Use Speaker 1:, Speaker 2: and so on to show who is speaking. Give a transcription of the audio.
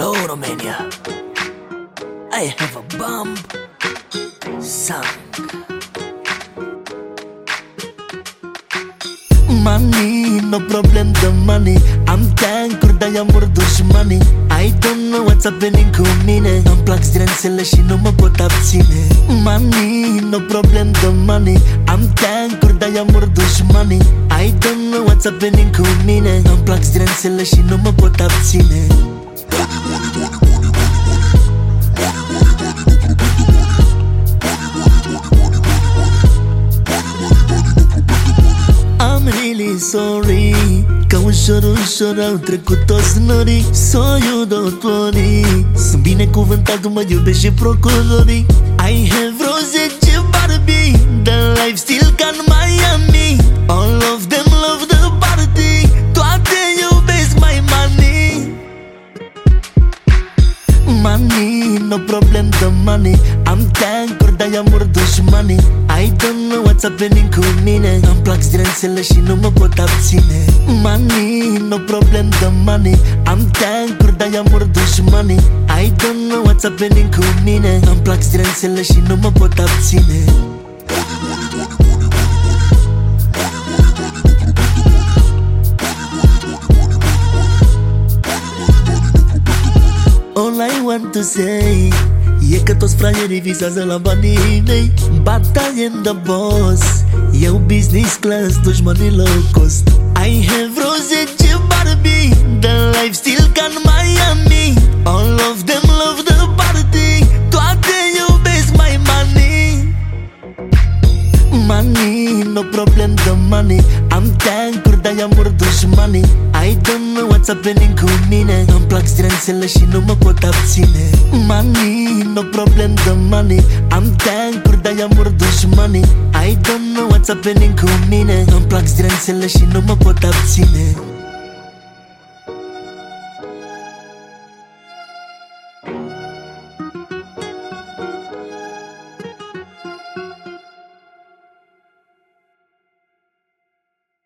Speaker 1: Hello, Romania. I have a bomb song.
Speaker 2: Money, no problem the money. Am tankuri, dar i-am dușmanii Și don't know what's happening cu mine. Îmi plac zdrențele și nu mă pot abține. Money, no problem the money. Am tankuri, dar i-am dușmanii Și don't know what's happening cu mine. Îmi plac zdrențele și nu mă pot abține I'm really sorry. Că ușor, ușor au trecut toți norii. So you don't worry Sunt binecuvântat, mă iubești și procurorii I have vreo 10 Barbie The life still ca no problem the money. Am tankuri, dar i-am dușmanii I don't know what's happening cu mine Îmi plac zdrențele și nu mă pot abține Money, no problem the money. Am tankuri, dar i-am dușmanii I don't know what's happening cu mine Îmi plac zdrențele și nu mă pot abține All I want to say E că toți fraierii visează la banii mei. Bataie în the boss Eu business class, dușmanii low cost. I have vreo 10 Barbie The life still ca în Miami. All of them love the party Toate iubesc my money Money, no problem the money Am tankuri, dar i-am dușmanii. I don't know what's happening cu mine Îmi plac zdrențele și nu mă pot abține. Money, no problem the money. Am tankuri, dar i-am dușmanii I don't know what's happening cu mine. Îmi plac zdrențele și nu mă pot abține